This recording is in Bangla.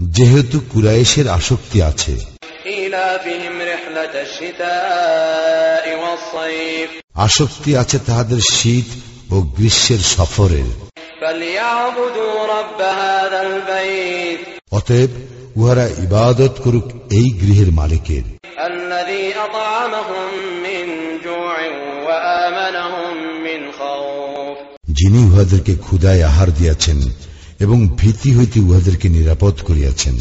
যেহেতু কুরাইশের আসক্তি আছে। আসক্তি আছে তাহাদের শীত ও গ্রীষ্মের সফরের। অতএব উহারা ইবাদত করুক এই গৃহের মালিকের। الذي أطعمهم من جوع وآمنهم من خوف যিনি উহাদেরকে ক্ষুদায় আহার দিয়াছেন এবং ভীতি হইতে উহাদেরকে নিরাপদ করিয়াছেন